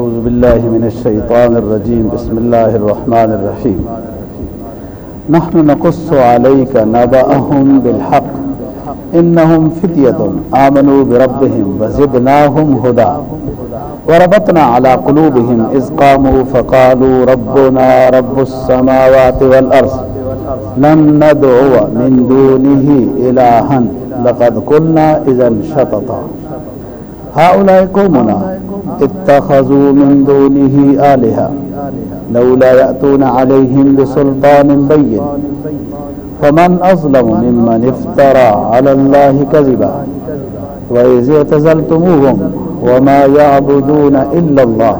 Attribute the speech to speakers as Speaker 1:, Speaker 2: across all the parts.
Speaker 1: بالله من الشيطان الرجيم. بسم الله الرحمن الرحيم. نحن نقص عليك نبأهم بالحق. إنهم فتية آمنوا بربهم وزدناهم هدى. وربطنا على قلوبهم إذ قاموا فقالوا ربنا رب السماوات والأرض لن ندعو من دونه إلها. لقد قلنا إذا شططا. هؤلاء قومنا اتخذوا من دونه آلهة، لولا يأتون عليهم بسلطان بين. فمن أظلم ممن افترى على الله كذبا، وإذ اعتزلتموهم وما يعبدون إلا الله.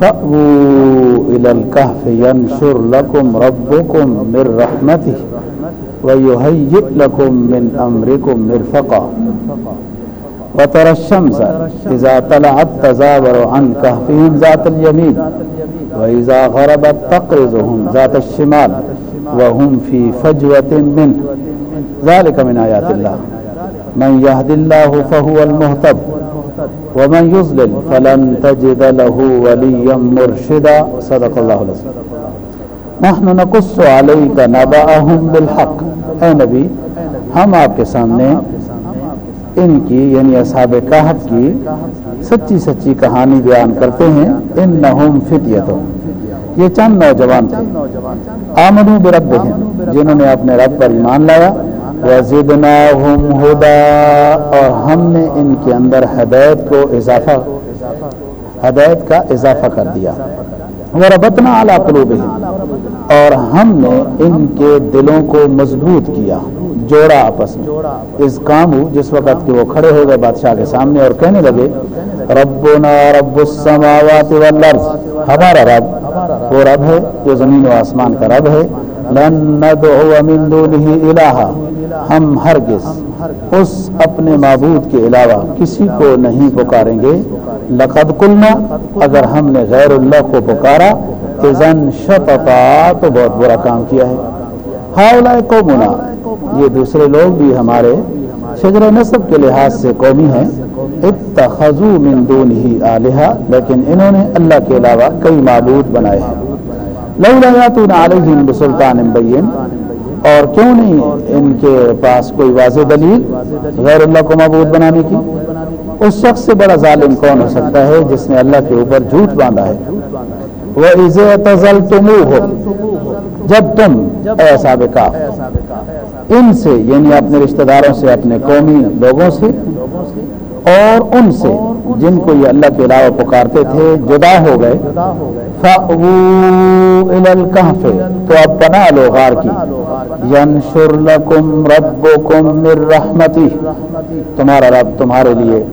Speaker 1: فأووا إلى الكهف ينشر لكم ربكم من رحمته، ويهيئ لكم من أمركم مرفقا. وترى الشمس إذا طلعت تزاور عن كهفهم ذات اليمين، وإذا غربت تقرضهم ذات الشمال، وهم في فجوة منه. ذلك من آيات الله. من يهد الله فهو المهتد، ومن يضلل فلن تجد له وليا مرشدا. صدق الله العظيم. نحن نقص عليك نبأهم بالحق. اے نبی، ہم آپ کے سامنے ان کی یعنی اصحاب کہف کی سچی سچی کہانی بیان کرتے ہیں ان نہم فتیت یہ چند نوجوان تھے۔ آمنو بربہم، جنہوں نے اپنے رب پر ایمان لایا۔ وزدناہم ہدا، اور ہم نے ان کے اندر ہدایت کو اضافہ، ہدایت کا اضافہ کر دیا۔ وربطنا علی قلوبہم اور ہم نے ان کے دلوں کو مضبوط کیا۔ جوڑا آپس میں۔ اس کام جس وقت کہ وہ کھڑے ہو گئے بادشاہ کے سامنے اور کہنے لگے ربنا رب السماوات والارض۔ ہمارا رب۔ وہ رب ہے جو زمین و آسمان کا رب ہے۔ لن ندعو من دونه الہا۔ ہم ہرگز اس اپنے معبود کے علاوہ کسی کو نہیں پکاریں گے۔ لقد قلنا اگر ہم نے غیر اللہ کو پکارا اذن شططا تو بہت برا کام کیا ہے۔ ہاؤلائے قومنا یہ دوسرے لوگ بھی ہمارے شجر نصب کے لحاظ سے قومی ہیں۔ اتخذوا من دونه آلہا، لیکن انہوں نے اللہ کے علاوہ کئی معبود بنائے ہیں۔ لولا یاتون علیہم بسلطان بین، اور کیوں نہیں ان کے پاس کوئی واضح دلیل غیر اللہ کو معبود بنانے کی؟ اس شخص سے بڑا ظالم کون ہو سکتا ہے جس نے اللہ کے اوپر جھوٹ باندھا ہے؟ وہ عزے تزل ہو جب تم ایسا بکا ان سے یعنی اپنے رشتہ داروں سے اپنے قومی لوگوں سے اور ان سے جن کو یہ اللہ کے علاوہ پکارتے تھے جدا ہو گئے۔ تو اب بنا لو غار کی۔ ینشر لکم ربکم من رحمتی تمہارا رب تمہارے لیے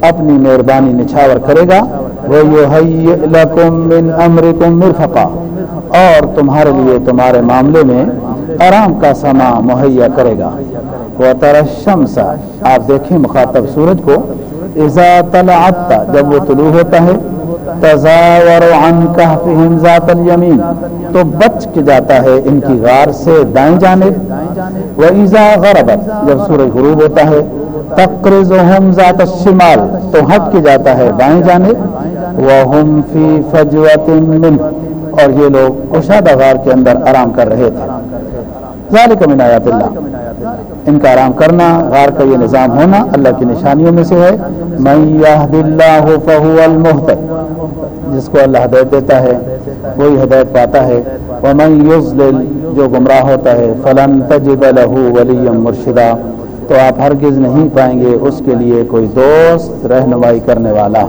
Speaker 1: اپنی مہربانی نچھاور کرے گا۔ وَيُحَيِّئْ لَكُم مِّنْ أَمْرِكُم مِّرْفَقًا۔ اور تمہارے لیے تمہارے معاملے میں آرام کا سما مہیا کرے گا۔ وہ ترشمسا آپ دیکھیں مخاطب سورج کو۔ اذا طلعت، جب وہ طلوع ہوتا ہے، تزاور عن کہفہم ذات الیمین تو بچ کے جاتا ہے ان کی غار سے دائیں جانب۔ و اذا غربت، جب سورج غروب ہوتا ہے، تقرضهم ذات الشمال۔ تو ہٹ کے جاتا ہے بائیں جانب۔ وهم فی فجوۃ اور یہ لوگ کشادہ غار کے اندر آرام کر رہے تھے۔ ذالک من آیات اللہ۔ ان کا آرام کرنا، غار کا یہ نظام ہونا اللہ کی نشانیوں میں سے ہے۔ من یہد اللہ فہو المحتد جس کو اللہ ہدایت دیتا ہے، وہی ہدایت پاتا ہے۔ ومن یضلل، جو گمراہ ہوتا ہے، فلن تجد له ولی مرشدا تو آپ ہرگز نہیں پائیں گے اس کے لیے کوئی دوست، رہنمائی کرنے والا۔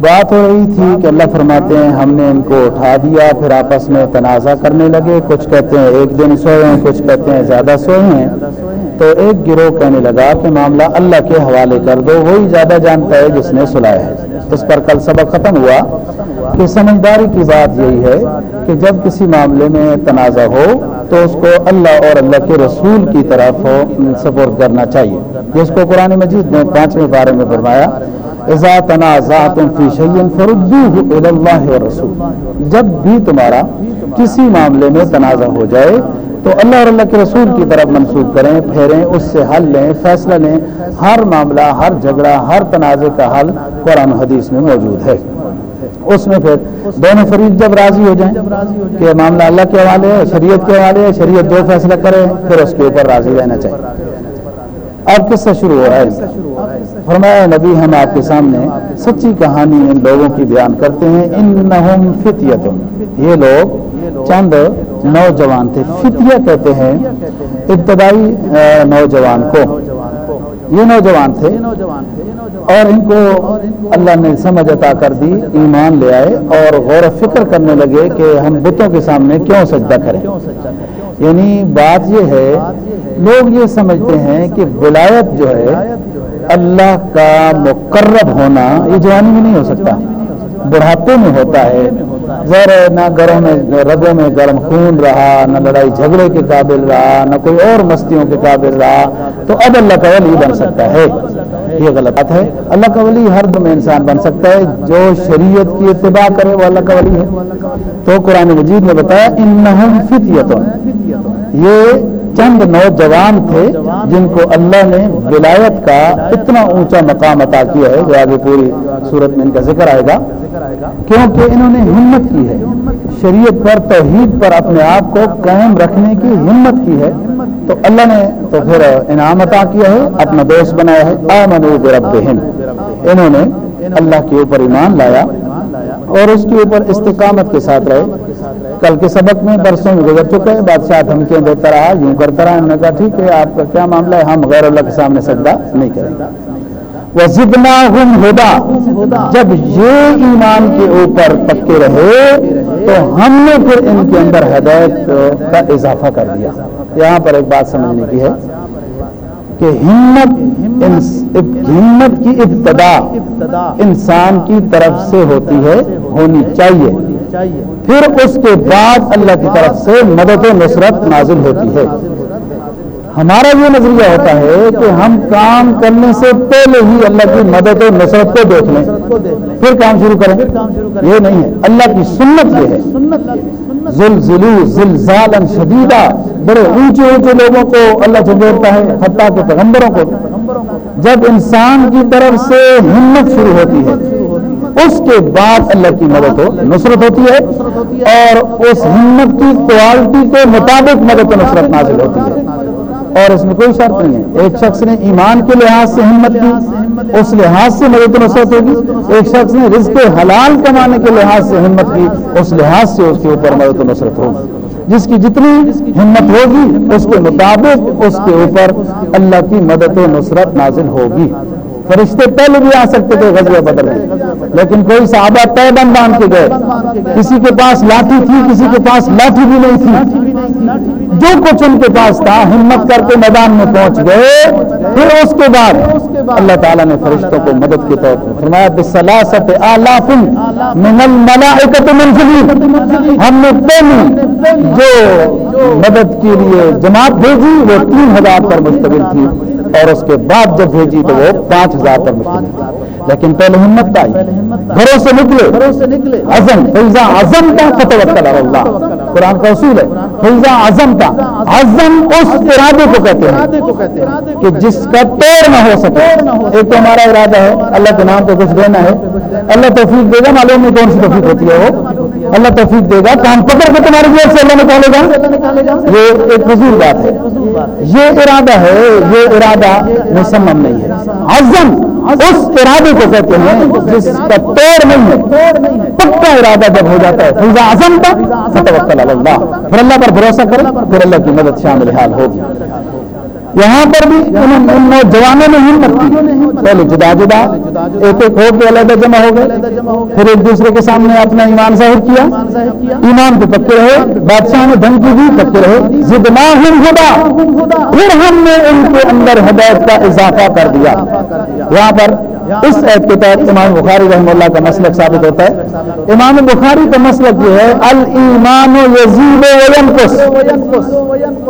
Speaker 1: بات ہو رہی تھی کہ اللہ فرماتے ہیں، ہم نے ان کو اٹھا دیا، پھر آپس میں تنازع کرنے لگے۔ کچھ کہتے ہیں ایک دن سوئے ہیں، کچھ کہتے ہیں زیادہ سوئے ہیں۔ تو ایک گروہ کہنے لگا کہ معاملہ اللہ کے حوالے کر دو، وہی زیادہ جانتا ہے جس نے سلایا ہے۔ اس پر کل سبق ختم ہوا کہ سمجھداری کی بات یہی ہے کہ جب کسی معاملے میں تنازع ہو تو اس کو اللہ اور اللہ کے رسول کی طرف سپورٹ کرنا چاہیے۔ جس کو قرآن مجید نے پانچویں بارے میں فرمایا اذا تنازعتم فی شیء فردوه الى اللہ والرسول جب بھی تمہارا کسی معاملے میں تنازع ہو جائے، تو اللہ اور اللہ کے رسول کی طرف منسوخ کریں، پھیریں، اس سے حل لیں، فیصلہ لیں۔ ہر معاملہ، ہر جھگڑا، ہر تنازع کا حل قرآن حدیث میں موجود ہے۔ اس میں پھر دونوں فریق جب راضی ہو جائیں کہ معاملہ اللہ کے حوالے ہے، شریعت کے حوالے ہے، شریعت جو فیصلہ کرے، پھر اس کے اوپر راضی رہنا چاہیے۔ اب کس سے شروع ہو رہا ہے؟ فرمایا نبی ہم آپ کے سامنے سچی کہانی ان لوگوں کی بیان کرتے ہیں۔ ان نہ یہ لوگ چند نوجوان تھے۔ فتیہ کہتے ہیں ابتدائی نوجوان کو۔ یہ نوجوان تھے۔ اور ان کو اللہ نے سمجھ عطا کر دی ایمان لے آئے اور غور و فکر کرنے لگے کہ ہم بتوں کے سامنے کیوں سجدہ کریں۔ یعنی بات یہ ہے لوگ یہ سمجھتے ہیں کہ ولایت جو ہے اللہ کا مقرب ہونا یہ جوانی میں نہیں ہو سکتا۔ بڑھاپے میں ہوتا ہے۔ ظاہر نہ گھروں میں رگوں میں گرم خون رہا نہ لڑائی جھگڑے کے قابل رہا نہ کوئی اور مستیوں کے قابل رہا۔ تو اب اللہ کا ولی بن سکتا ہے۔ یہ غلط بات ہے۔ اللہ کا ولی ہر دم انسان بن سکتا ہے، جو شریعت کی اتباع کرے وہ اللہ کا ولی ہے۔ تو قرآن مجید نے بتایا ان فتیتوں یہ چند نوجوان تھے جن کو اللہ نے ولایت کا اتنا اونچا مقام عطا کیا ہے جو آگے پوری صورت میں ان کا ذکر آئے گا۔ کیونکہ انہوں نے ہمت کی ہے۔ شریعت پر، توحید پر اپنے آپ کو قائم رکھنے کی ہمت کی ہے، تو اللہ نے تو پھر انعام عطا کیا ہے، اپنا دوست بنایا ہے آمنو بربہم۔ انہوں نے اللہ کے اوپر ایمان لایا اور اس کے اوپر استقامت کے ساتھ رہے۔ کل کے سبق میں برسوں میں گزر چکے ہیں بادشاہ دھمکیاں دیتا رہا، یوں کرتا رہا، انہوں نے کہا، ٹھیک ہے، آپ کا کیا معاملہ ہے؟ ہم غیر اللہ کے سامنے سجدہ نہیں کریں۔ گے وہ زدنا ہدا۔ جب یہ ایمان کے اوپر پکے رہے، تو ہم نے پھر ان کے اندر ہدایت کا اضافہ کر دیا۔ یہاں پر ایک بات سمجھنے کی ہے کہ ہمت ہمت کی ابتدا انسان کی طرف سے ہوتی ہے، ہونی چاہیے۔ پھر اس کے بعد اللہ کی طرف سے مدد و نصرت نازل ہوتی ہے۔ ہمارا یہ نظریہ ہوتا ہے کہ ہم کام کرنے سے پہلے ہی اللہ کی مدد و نصرت کو دیکھ لیں۔ پھر کام شروع کریں۔ یہ نہیں ہے۔ اللہ کی سنت یہ ہے۔ زلزلو زلزالا شدیدہ بڑے اونچے اونچے لوگوں کو اللہ جھنجھوڑتا ہے، حتیٰ کے پیغمبروں کو۔ جب انسان کی طرف سے ہمت شروع ہوتی ہے، اس کے بعد اللہ کی مدد ہو نصرت ہوتی ہے اور اس ہمت کی کوالٹی کے مطابق مدد و نصرت نازل ہوتی ہے۔ اور اس میں کوئی شرط نہیں ہے۔ ایک شخص نے ایمان کے لحاظ سے ہمت کی، اس لحاظ سے مدد نصرت ہوگی۔ ایک شخص نے رزق حلال کمانے کے لحاظ سے ہمت کی، اس لحاظ سے اس کے اوپر مدد نصرت ہوگی۔ جس کی جتنی ہمت ہوگی، اس کے مطابق اس کے اوپر اللہ کی مدد و نصرت نازل ہوگی۔ فرشتے پہلے بھی آ سکتے تھے غزل بدر میں لیکن کوئی صحابہ طے بند باندھ کے گئے۔ کسی کے پاس لاٹھی تھی کسی کے پاس لاٹھی بھی نہیں تھی۔ جو کچھ ان کے پاس تھا ہمت کر کے میدان میں پہنچ گئے۔ پھر اس کے بعد اللہ تعالیٰ نے فرشتوں کو مدد کے طور پر فرمایا بسلاست آلاف من الملائکت ہم نے پہلی جو مدد کے لیے جماعت بھیجی وہ تین ہزار پر مشتمل تھی۔ اور اس کے بعد جب بھیجی تو وہ پانچ ہزار پر مشتمل لیکن پہلے ہمت آئی گھروں سے نکلے۔ نکلے۔ عزم۔ فیضا عزم کا فتوکل اللہ۔ قرآن کا اصول ہے۔ فیضا عزم کا۔ عزم اس ارادے کو کہتے ہیں کہ جس کا توڑ نہ ہو سکے۔ ایک تو ہمارا ارادہ ہے، اللہ کے نام کو کچھ دینا ہے۔ اللہ توفیق دے گا، معلوم میں کون سی توفیق ہوتی ہے وہ۔ اللہ توفیق دے گا، کام پکڑ کے تمہاری جیب سے اللہ نکالے گا۔ یہ ایک فضول بات ہے۔ یہ ارادہ ہے، یہ ارادہ مسمم نہیں ہے۔ عزم اس ارادے کو کہتے ہیں جس کا توڑ نہیں ہے۔ پکا ارادہ جب ہو جاتا ہے کا، فتوکل اللہ۔ پھر اللہ پر بھروسہ کرنا پھر اللہ کی مدد شامل حال ہوگی۔ یہاں پر بھی ان نوجوانوں نے ہمت کی۔ پہلے جدا جدا ایک ایک ہو کے علیحدہ جمع ہو گئے۔ پھر ایک دوسرے کے سامنے اپنا ایمان ظاہر کیا۔ ایمان کو پکے رہے بادشاہ نے دھمکی دی پکے رہے۔ زدنا ہم ہدا پھر ہم نے ان کے اندر ہدایت کا اضافہ کر دیا۔ یہاں پر اس عید کے تحت امام بخاری رحم اللہ کا مسلک ثابت ہوتا ہے۔ امام بخاری کا مسلک یہ ہے المان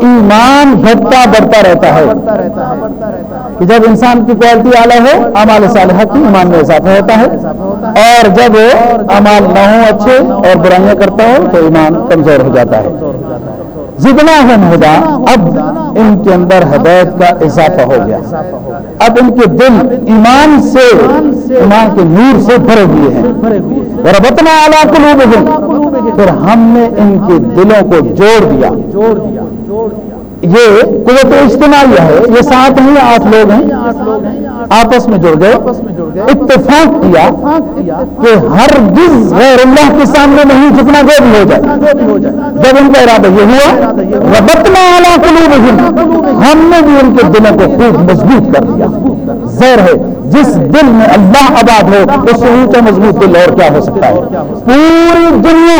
Speaker 1: ایمان گھٹتا بڑھتا رہتا ہے۔ کہ جب انسان کی کوالٹی اعلیٰ ہو امال صالحہ کی ایمان میں اضافہ ہوتا ہے۔ اور جب امال نہ ہو اچھے اور برائیاں کرتا ہو، تو ایمان کمزور ہو جاتا ہے۔ جتنا ہم ہدا اب ان کے اندر ہدایت کا اضافہ ہو گیا۔ اب ان کے دل ایمان سے، ایمان کے نور سے بھرے ہوئے ہیں۔ اور اب اتنا اعلیٰ پھر ہم نے ان کے دلوں کو جوڑ دیا جوڑ دیا۔ یہ قوت اجتماعیہ ہے یہ سات ہیں آٹھ لوگ ہیں آپس میں جڑ گئے۔ اتفاق کیا کہ ہر گز غیر اللہ کے سامنے نہیں، جتنا گو ہو جائے۔ جب ان کا ارادہ یہ ہوا ربتنا اعلیٰ قلوب ہم نے بھی ان کے دلوں کو خوب مضبوط کر دیا۔ زہر ہے، جس دل میں اللہ آباد ہو، اس سے اونچا مضبوط دل اور کیا ہو سکتا ہے؟ پوری دنیا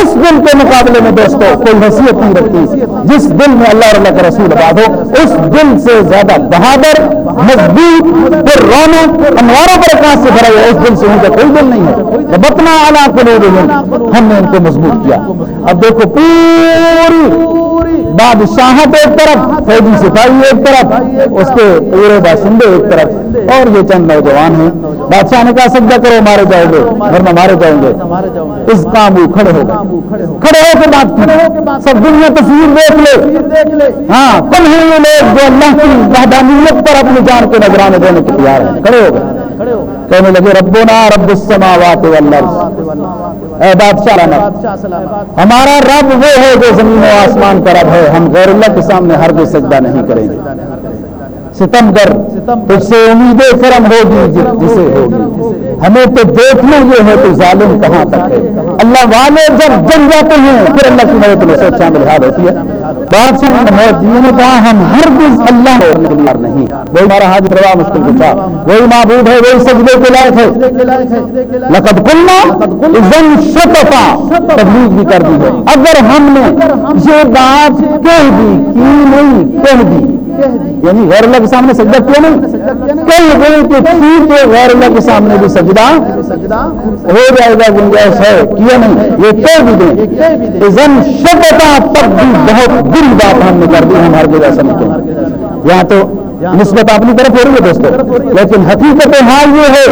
Speaker 1: اس دل کے مقابلے میں دوستوں کوئی حیثیت نہیں رکھتی۔ جس دل میں اللہ اور اللہ کا رسول آباد ہو، اس دل سے زیادہ بہادر، مضبوط پھر رونق انواروں پر کہاں سے بھرا ہے اس دل سے اونچا کوئی دل نہیں ہے۔ بتنا اعلیٰ کو ہم نے ان کو مضبوط کیا۔ اب دیکھو پوری بادشاہت ایک طرف، فوجی سپاہی ایک طرف، اس کے پورے باشندے ایک طرف۔ اور یہ چند نوجوان ہیں۔ بادشاہ نے کہا، سجدہ کرو، مارے جاؤ گے، ورنہ مارے جاؤں گے۔ اس کام کھڑے ہو کھڑے ہو کے بات کریں سب دنیا تصویر دیکھ لے۔ ہاں کم ہیں یہ لوگ جو اللہ کی وحدانیت پر اپنی جان کے نظرانے دینے کے تیار ہیں۔ کھڑے ہو گئے۔ کہنے لگے، ربنا رب السماوات والارض۔ اے بادشاہ ہمارا رب وہ ہے جو زمین و آسمان کا رب ہے۔ ہم غیر اللہ کے سامنے ہر بھی سجدہ نہیں کریں گے۔ ستم کر اس سے امید کرم ہوگی جسے ہوگی ہمیں تو دیکھنا یہ ہے کہ ظالم کہاں تک ہے۔ اللہ والے جب جن جاتے ہیں، پھر اللہ کی مدد میں سوچ شامل حال ہوتی ہے۔ بادشاہ نے کہا، ہم ہر دن اللہ نہیں۔ وہی ہمارا حاج روا مشکل کچھ وہی معبود ہے، وہی سجدے کے لائق ہے۔ لقد کلنا زن شتفا تبلیغ بھی کر دی ہے۔ اگر ہم نے یہ بات کہہ دی کی نہیں کہہ دی۔ یعنی غیر اللہ کے سامنے سجدہ کیا نہیں؟ کہہ گئے کہ ٹھیک ہے، غیر اللہ کے سامنے بھی سجدہ ہو جائے گا، گنجائش ہے۔ کیا نہیں؟ یہ کہہ بھی دیں۔ زن شبتا تک بھی بہت بری بات ہم نے کر دی ہمارے جگہ سمجھتے یہاں تو نسبت اپنی طرف ہو رہی ہے دوستوں لیکن حقیقت حال یہ ہے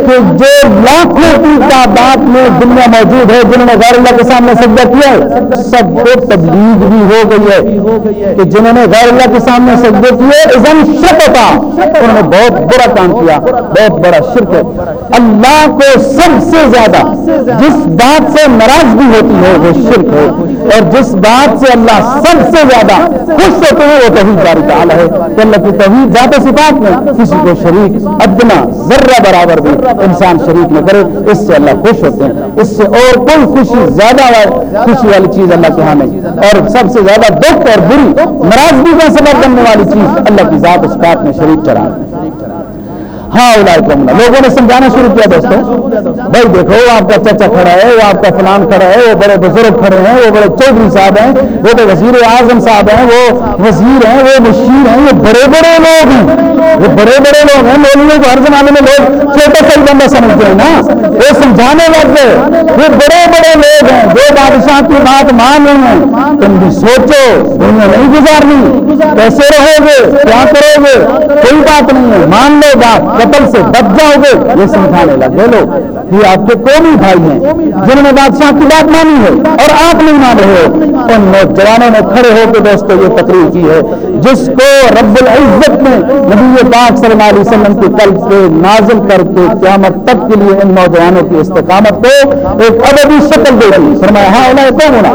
Speaker 1: کہ جو لاکھوں کی تعداد میں دنیا موجود ہے جنہوں نے غیر اللہ کے سامنے سجدہ کیا ہے سب کو تبلیغ بھی ہو گئی ہے۔ کہ جنہوں نے غیر اللہ کے سامنے سجدے کیے ازن شکتا انہوں نے بہت برا کام کیا بہت بڑا شرک ہے۔ اللہ کو سب سے زیادہ جس بات سے ناراضگی ہوتی ہے وہ شرک ہے۔ اور جس بات سے اللہ سب سے زیادہ خوش ہوتے ہیں وہ کہیں جاری کا ہے۔ کہ اللہ کی توحید ذات صفات میں کسی کو شریک، ادنا، ذرہ برابر بھی انسان شریک نہ کرے، اس سے اللہ خوش ہوتے ہیں۔ اس سے اور کوئی خوشی زیادہ خوشی والی چیز اللہ کے ہاں نہیں۔ اور سب سے زیادہ دکھ اور بری ناراضگی کا سبب بننے والی چیز اللہ کی ذات صفات میں شریک چڑھا ہاں لوگوں نے سمجھانا شروع کیا دوستوں بھائی دیکھو، وہ آپ کا چچا کھڑا ہے، وہ آپ کا فلان کھڑا ہے، وہ بڑے بزرگ کھڑے ہیں، وہ بڑے چودھری صاحب ہیں، وہ تو وزیر اعظم صاحب ہیں، وہ وزیر ہیں، وہ مشیر ہیں، یہ بڑے بڑے لوگ ہیں۔ یہ بڑے بڑے لوگ ہیں مولویوں کو ہر زمانے میں لوگ چھوٹا سا بندہ سمجھتے ہیں نا۔ وہ سمجھانے لگتے یہ بڑے بڑے لوگ ہیں۔ جو بادشاہ کی بات مان رہے ہیں تم بھی سوچو، دنیا نہیں گزارنی۔ کیسے رہو گے؟ کیا کرو گے؟ کوئی بات نہیں ہے۔ مان لو بات قتل سے بچ جاؤ گے۔ یہ سمجھانے لگے۔ لوگ یہ آپ کے قومی بھائی ہیں، جنہوں نے بادشاہ کی بات مانی ہے اور آپ نہیں مان رہے ہو۔ ان نوجوانوں نے کھڑے ہو کے دوستوں یہ تقریر کی ہے۔ جس کو رب العزت نے نبی پاک صلی اللہ علیہ وسلم کی قلب سے نازل کر کے قیامت تک کے لیے ان نوجوانوں کی استقامت کو ایک ادبی شکل دے دی۔ فرمایا ہاں اولا ہونا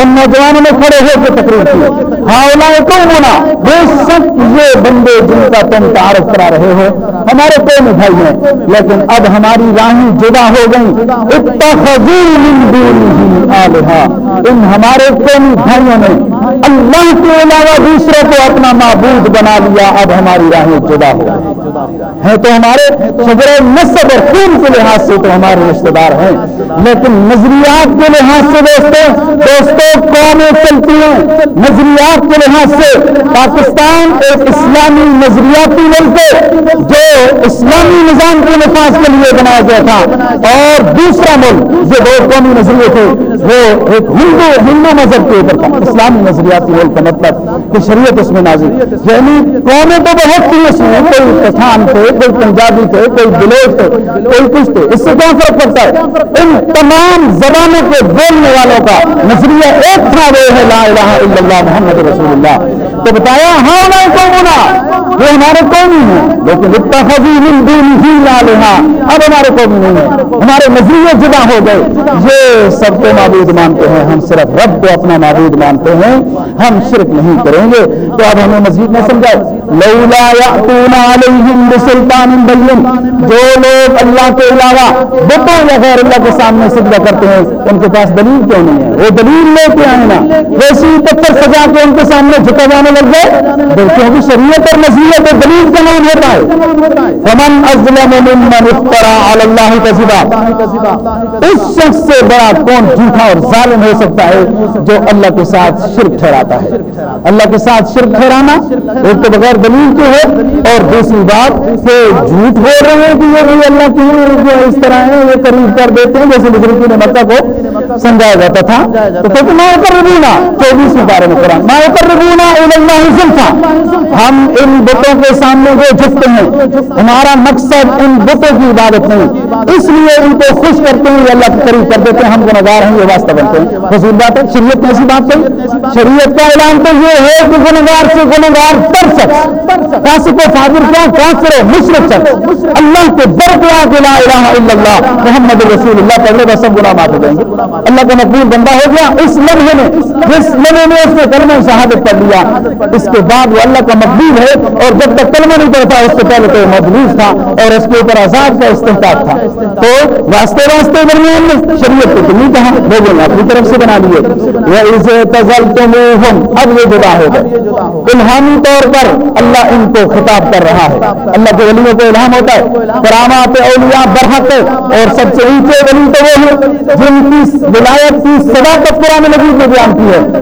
Speaker 1: ان نوجوانوں نے کھڑے ہو کے تقریر کی۔ ہاں اولا ہونا بے شک یہ بندے جن کا تم تعارف کرا رہے ہو، ہمارے قوم بھائی ہیں، لیکن اب ہماری راہیں جدا ہو گئی ان ہمارے قومی بھائیوں نے اللہ کے علاوہ دوسرے کو اپنا معبود بنا لیا، اب ہماری راہیں جدا ہو ہے تو ہمارے صدر نصب اور خون کے لحاظ سے تو ہمارے رشتے دار ہیں، لیکن نظریات کے لحاظ سے دوستوں دوستوں قومیں چلتی ہیں نظریات کے لحاظ سے پاکستان ایک اسلامی نظریاتی ملک ہے، جو اسلامی نظام کے نفاذ کے لیے بنایا گیا تھا۔ اور دوسرا ملک جو دو قومی نظریے تھے، وہ ایک ہندو ہندو مذہب کے اوپر تھا۔ اسلامی نظریاتی ملک کا مطلب کہ شریعت اس میں نازل یعنی قومیں تو بہت تھی اس میں کوئی پٹھان تھے، کوئی پنجابی تھے، کوئی بلوچ تھے، کوئی کچھ تھے۔ اس سے کیا فرق پڑتا ہے؟ ان تمام زبانوں کے بولنے والوں کا نظریہ ایک تھا وہ ہے لا الہ الا اللہ محمد رسول اللہ۔ تو بتایا ہاں میں قومنا وہ ہمارے قومی ہیں۔ لیکن اتخذی من دونه الہا اب ہمارے قومی نہیں ہیں۔ ہمارے نظریے جدا ہو گئے۔ یہ سب کو معبود مانتے ہیں۔ ہم صرف رب کو اپنا معبود مانتے ہیں۔ ہم شرک نہیں کریں گے۔ تو اب ہمیں مزید نہ سمجھاؤ لولا یاتون علیہم بسلطان بین۔ جو لوگ اللہ کے علاوہ بتوں یا غیر اللہ کے سامنے سجدہ کرتے ہیں، ان کے پاس دلیل کیوں نہیں ہے؟ وہ دلیل لے کے آئے نا۔ ویسی پتھر سجا کے ان کے سامنے جھکا جانے لگ گئے کیونکہ شریعت اور نصیحت اور دلیل کا نام ہوتا ہے۔ فمن ازلم ممن افترا علی اللہ کذبا اس شخص سے بڑا کون جھوٹا اور ظالم ہو سکتا ہے جو اللہ کے ساتھ شرک ٹھہراتا ہے؟ اللہ کے ساتھ شرک ٹھہرانا ایک تو بغیر دلیل کے ہے اور دوسری بات کہ جھوٹ بول رہے ہیں کہ یہ بھی اللہ کی جو اس طرح ہے، یہ قریب کر دیتے ہیں۔ جیسے بزرگی نے مکہ کو سمجھایا جاتا تھا۔ تو کہتے ما یقربونا چوبیسویں بارے میں قرآن۔ ما یقربونا اللہ زلفا ہم ان بتوں کے سامنے وہ جھکتے ہیں۔ ہمارا مقصد ان بتوں کی عبادت نہیں۔ اس لیے ان کو خوش کرتے ہیں اللہ کے قریب کر دیتے ہیں۔ ہم گناگار ہیں، یہ واسطہ بنتے ہیں حضور بات ہے، شریعت نے ایسی بات کہی شریعت کا اعلان تو یہ ہے کہ گنگار سے گنگار تر شخص، فاسق و فاضر کیا کافر و مشرق شخص۔ اللہ کے در پہ آ کے لا الہ الا اللہ، محمد رسول اللہ پڑھنے کا سب گناہ معاف ہو جائیں گے۔ اللہ کا مقبول بندہ ہو گیا، اس لمحے میں، جس لمحے میں اس نے کلمہ شہادت پڑھ لیا اس کے بعد وہ اللہ کا مقبول ہے اور جب تک کلمہ نہیں پڑھتا، اس سے پہلے تو مجلوس تھا اور اس کے اوپر عذاب کا استحقاق تھا۔ تو واسطے واسطے درمیان میں شریعت کو نہیں کہا، لوگوں نے اپنی طرف سے بنا لیے۔ وہ اسے تزل تم اب یہ جدا ہو گئے۔ الہامی طور پر اللہ ان کو خطاب کر رہا ہے۔ اللہ کے ولیوں کو الہام ہوتا ہے۔ کرامات اولیاء برحق اور سب سے اونچے ولی تو وہ ہیں جن کی ولایت کی صداقت قرآن مجید میں بیان کی ہے۔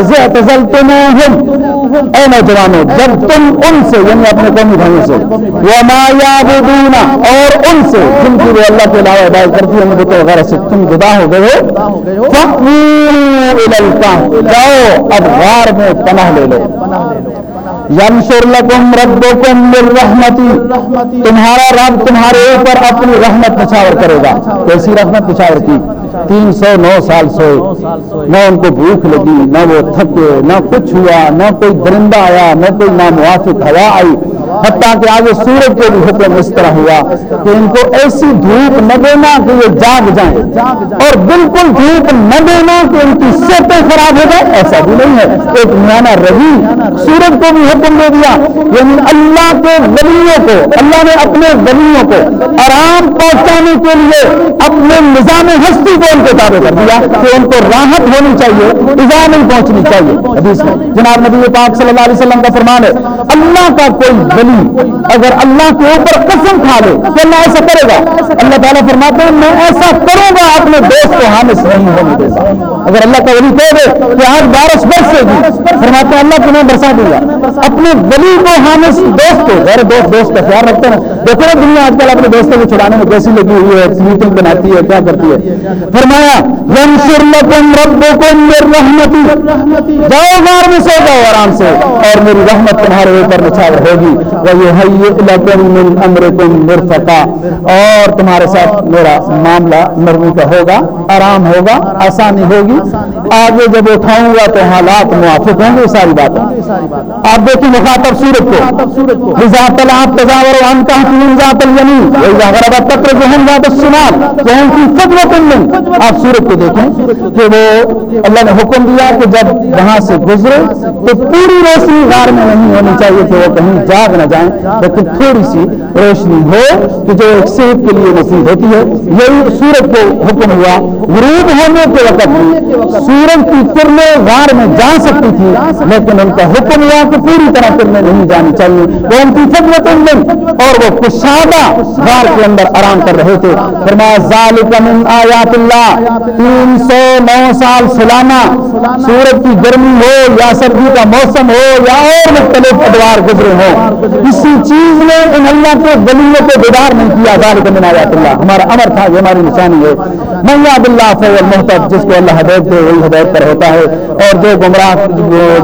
Speaker 1: اسے تزل تم اے نوجوانوں جب تم ان سے یعنی اپنے قومی بھائیوں سے وہ مایا اور ان سے، جن کی وہ اللہ کے علاوہ ہدایت کرتی ہے مجھے وغیرہ سے تم جدا ہو گئے ہو جاؤ، اب غار میں پناہ لے لو۔ ینشر لکم ربکم بالرحمتی تمہارا رب تمہارے اوپر اپنی رحمت نچھاور کرے گا۔ کیسی رحمت نچھاور کی؟ تین سو نو سال سوئے نہ ان کو بھوک لگی، نہ وہ تھکے، نہ کچھ ہوا، نہ کوئی درندہ آیا، نہ کوئی ناموافق ہوا آئی۔ حتیٰ کہ آگے سورج کے بھی حکم اس طرح ہوا کہ ان کو ایسی دھوپ نہ دینا کہ یہ جاگ جائیں اور بالکل دھوپ نہ دینا کہ ان کی صحتیں خراب ہو جائے ایسا بھی نہیں ہے۔ ایک میانہ رہی سورج کو بھی حکم دے دیا یعنی اللہ کے ولیوں کو، اللہ نے اپنے ولیوں کو آرام پہنچانے کے لیے اپنے نظام ہستی کو ان کے تابع کر دیا کہ ان کو راحت ہونی چاہیے ایزا نہیں پہنچنی چاہیے۔ حدیث میں جناب نبی پاک صلی اللہ علیہ وسلم کا فرمان ہے، اللہ کا کوئی ولی اگر اللہ کے اوپر قسم کھا لے تو اللہ ایسا کرے گا۔ اللہ تعالیٰ فرماتے ہیں، میں ایسا کروں گا، اپنے دوست کو حامس نہیں ہونے دے گا۔ اگر اللہ کا ولی کہہ دے کہ آج بارش برسے گی، فرماتے ہیں، اللہ تمہیں برسا دوں گا۔ اپنے ولی کو حامس دوست کو، غیر دوست دوست کا خیال رکھتے ہیں۔ دیکھو نا دنیا آج کل اپنے دوستوں کو چھڑانے میں کیسی لگی ہوئی ہے، میٹنگ بناتی ہے، کیا کرتی ہے۔ فرمایا ینشر لکم ربکم جاؤ غار میں سو جاؤ، آرام سے، اور میری رحمت تمہارے اوپر نچھاور ہوگی۔ اور تمہارے ساتھ میرا معاملہ نرمی کا ہوگا، آرام ہوگا، آسانی ہوگی۔ آگے جب اٹھاؤں گا تو حالات موافق ہوں گے ساری باتیں۔ آپ دیکھیں مخاطب سورت کو۔ ذات الاب تجاور وان کا ذات الیمین۔ اگر اب تک جو ہم ذات الشمال کہیں کی خدمت میں آپ سورت کو دیکھیں کہ وہ اللہ نے حکم دیا کہ جب وہاں سے گزرے تو پوری روشنی غار میں نہیں ہونی چاہیے کہ وہ کہیں جاگ نہ جائیں، لیکن تھوڑی سی روشنی ہو کہ جو ایک صحت کے لیے مفید ہوتی ہے، یہی سورج کو حکم ہوا، غروب ہونے کے وقت سورج کی کرنیں غار میں جا سکتی تھی لیکن ان کا حکم ہوا کہ پوری طرح کرنے نہیں جانی چاہیے۔ وہ ان کی خدمت اور وہ کشادہ غار کے اندر آرام کر رہے تھے۔ فرمایا، ذالک من آیات اللہ، تین سو نو سال سلامہ، سورج کی گرمی ہو یا سردی کا موسم ہو یا اور مختلف ادوار گزرے ہوں۔ کسی چیز نے ان اللہ کے دلیلوں کو بیدار نہیں کیا، ذالک من آیات اللہ۔ ہمارا امر تھا، یہ ہماری نشانی ہے۔ من یاد اللہ فول محتب جس کو اللہ ہدایت دے، وہی ہدایت پر ہوتا ہے۔ اور جو گمراہ،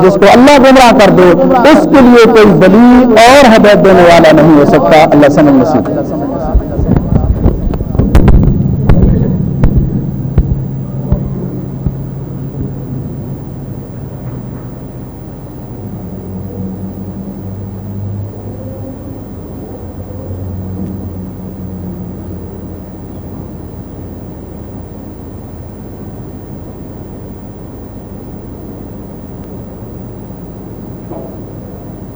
Speaker 1: جس کو اللہ گمراہ کر دے، اس کے لیے کوئی دلیل اور ہدایت دینے والا نہیں ہو سکتا۔ اللہ سمجھ نصیب۔